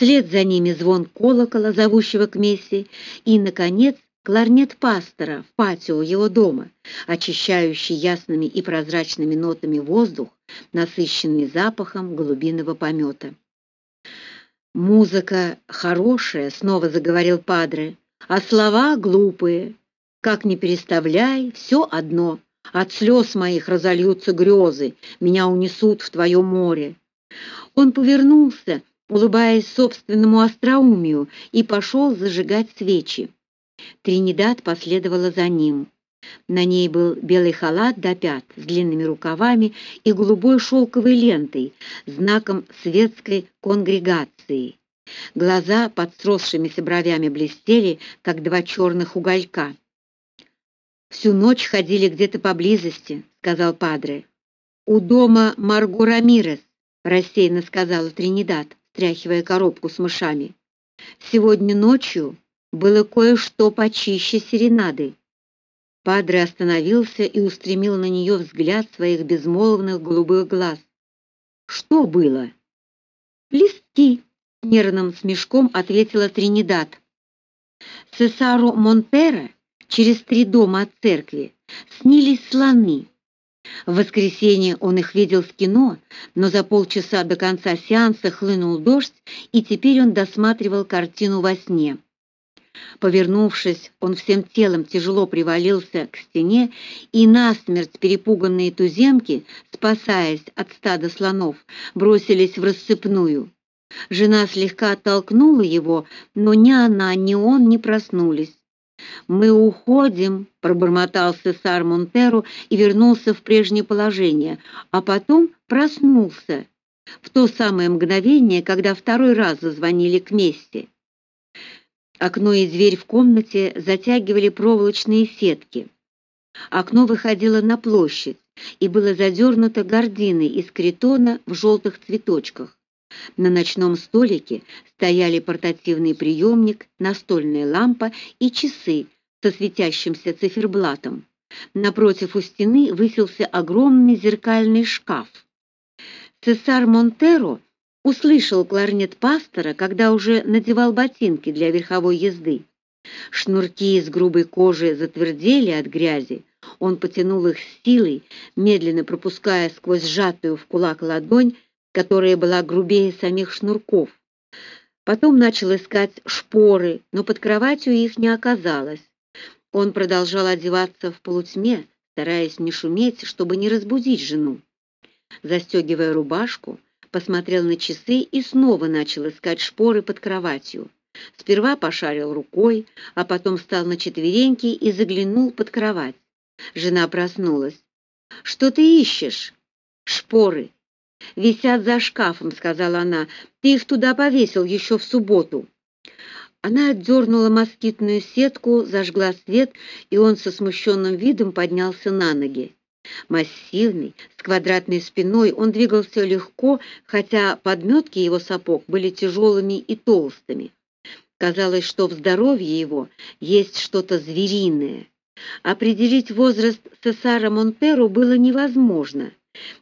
Вслед за ними звон колокола, зовущего к мессе, и, наконец, кларнет пастора в патио его дома, очищающий ясными и прозрачными нотами воздух, насыщенный запахом голубиного помета. «Музыка хорошая», — снова заговорил Падре, — «а слова глупые. Как ни переставляй, все одно. От слез моих разольются грезы, меня унесут в твое море». Он повернулся, улыбаясь собственному остроумию, и пошел зажигать свечи. Тринидад последовала за ним. На ней был белый халат до пят с длинными рукавами и голубой шелковой лентой, знаком светской конгрегации. Глаза под сросшимися бровями блестели, как два черных уголька. «Всю ночь ходили где-то поблизости», — сказал Падре. «У дома Марго Рамирес», — рассеянно сказала Тринидад, стряхивая коробку с мышами. «Сегодня ночью было кое-что почище серенады. Падре остановился и устремил на нее взгляд своих безмолвных голубых глаз. «Что было?» «Листки», — нервным смешком ответила Тринидад. Цесару Монтера через три дома от церкви снились слоны. В воскресенье он их видел в кино, но за полчаса до конца сеанса хлынул дождь, и теперь он досматривал картину во сне. Повернувшись, он всем телом тяжело привалился к стене, и насмерть перепуганные туземки, спасаясь от стада слонов, бросились в рассыпную. Жена слегка оттолкнула его, но ни она, ни он не проснулись. «Мы уходим», — пробормотал Сесар Монтеро и вернулся в прежнее положение, а потом проснулся в то самое мгновение, когда второй раз зазвонили к месте. Окно и дверь в комнате затягивали проволочные сетки. Окно выходило на площадь и было задернуто гординой из критона в желтых цветочках. На ночном столике стояли портативный приемник, настольная лампа и часы со светящимся циферблатом. Напротив у стены высился огромный зеркальный шкаф. Цесар Монтеро Услышал кларнет пастора, когда уже надевал ботинки для верховой езды. Шнурки из грубой кожи затвердели от грязи. Он потянул их силой, медленно пропуская сквозь сжатую в кулак ладонь, которая была грубее самих шнурков. Потом начал искать шпоры, но под кроватью их не оказалось. Он продолжал одеваться в полутьме, стараясь не шуметь, чтобы не разбудить жену. Застегивая рубашку, посмотрел на часы и снова начал искать шпоры под кроватью. Сперва пошарил рукой, а потом встал на четвереньки и заглянул под кровать. Жена проснулась. «Что ты ищешь?» «Шпоры». «Висят за шкафом», — сказала она. «Ты их туда повесил еще в субботу». Она отдернула москитную сетку, зажгла свет, и он со смущенным видом поднялся на ноги. Массивный, с квадратной спиной, он двигался легко, хотя подметки его сапог были тяжелыми и толстыми. Казалось, что в здоровье его есть что-то звериное. Определить возраст Сесара Монтеро было невозможно,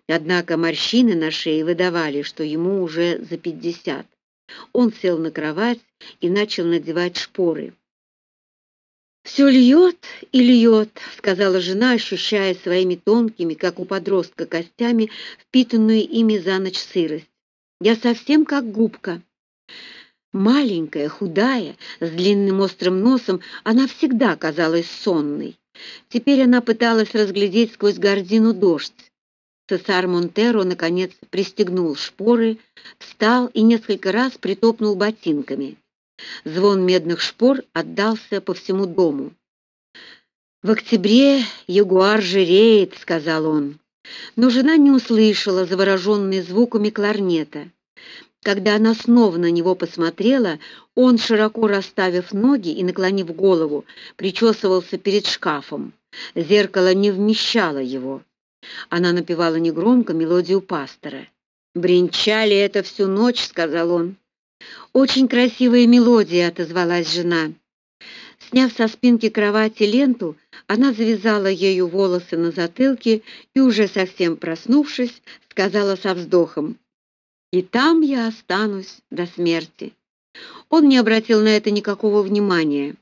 однако морщины на шее выдавали, что ему уже за пятьдесят. Он сел на кровать и начал надевать шпоры. «Все льет и льет», — сказала жена, ощущая своими тонкими, как у подростка, костями впитанную ими за ночь сырость. «Я совсем как губка». Маленькая, худая, с длинным острым носом, она всегда казалась сонной. Теперь она пыталась разглядеть сквозь гордину дождь. Цесар Монтеро, наконец, пристегнул шпоры, встал и несколько раз притопнул ботинками. Звон медных шпор отдался по всему дому. «В октябре ягуар жиреет», — сказал он. Но жена не услышала, завороженной звуками кларнета. Когда она снова на него посмотрела, он, широко расставив ноги и наклонив голову, причесывался перед шкафом. Зеркало не вмещало его. Она напевала негромко мелодию пастора. «Бренчали это всю ночь», — сказал он. «Очень красивая мелодия», — отозвалась жена. Сняв со спинки кровати ленту, она завязала ею волосы на затылке и, уже совсем проснувшись, сказала со вздохом, «И там я останусь до смерти». Он не обратил на это никакого внимания.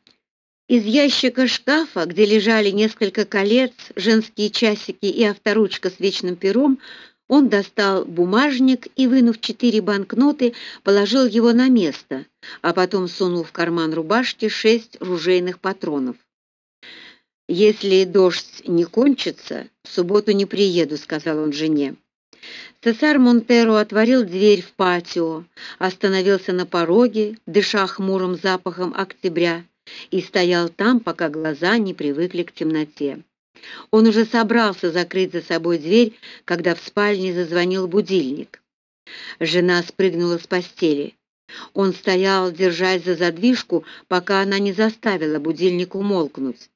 Из ящика шкафа, где лежали несколько колец, женские часики и авторучка с вечным пером, он достал бумажник и, вынув четыре банкноты, положил его на место, а потом сунул в карман рубашки шесть ружейных патронов. «Если дождь не кончится, в субботу не приеду», — сказал он жене. Цесар Монтеро отворил дверь в патио, остановился на пороге, дыша хмурым запахом октября, и стоял там, пока глаза не привыкли к темноте. Он уже собрался закрыть за собой дверь, когда в спальне зазвонил будильник. Жена спрыгнула с постели. Он стоял, держась за задвижку, пока она не заставила будильник умолкнуть.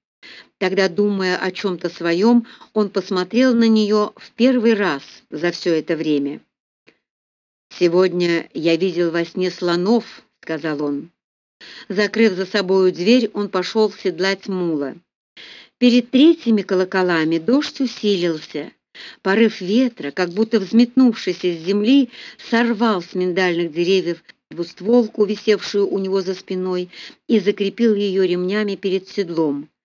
Тогда, думая о чем-то своем, он посмотрел на нее в первый раз за все это время. «Сегодня я видел во сне слонов», — сказал он. Закрыв за собою дверь, он пошел седлать мула. Перед третьими колоколами дождь усилился. Порыв ветра, как будто взметнувшись из земли, сорвал с миндальных деревьев двустволку, висевшую у него за спиной, и закрепил ее ремнями перед седлом.